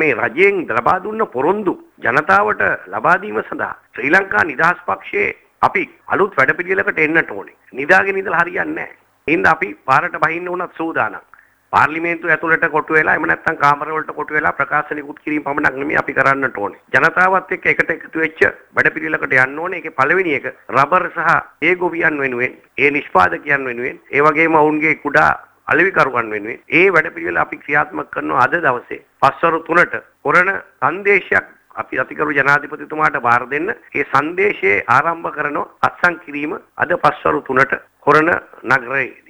මේ රජයෙන් ලබා දුන්න පොරොන්දු ජනතාවට ලබා දීම සඳහා ශ්‍රී ලංකා නිදහස් පක්ෂයේ අපි අලුත් වැඩපිළිවෙලකට එන්නට ඕනේ. නිදාගෙන ඉඳලා හරියන්නේ නැහැ. එහෙනම් අපි පාරට බහින්න උනත් සූදානම්. පාර්ලිමේන්තුව ඇතුළට කොටු වෙලා එහෙම නැත්නම් කාමර වලට කොටු වෙලා ප්‍රකාශන නිකුත් කිරීම පමණක් නෙමෙයි අපි කරන්නට ඕනේ. ජනතාවත් එක්ක එකට එකතු වෙච්ච වැඩපිළිවෙලකට යන්න ඕනේ. ඒකේ පළවෙනි එක රබර් සහ ඒ ගොවියන් වෙනුවෙන්, ඒ නිෂ්පාදකයන් වෙනුවෙන්, ඒ වගේම ඔවුන්ගේ කුඩා අලෙවිකරුවන් වෙනුවෙන් ඒ වැඩපිළිවෙල අපි ක්‍රියාත්මක කරනවා අද දවසේ. පස්වරු 3ට කොරණ සංදේශයක් අපි අතිකරු ජනාධිපතිතුමාට බාර දෙන්න ඒ සංදේශයේ ආරම්භ කරන අත්සන් කිරීම අද පස්වරු 3ට කොරණ නගරයේ.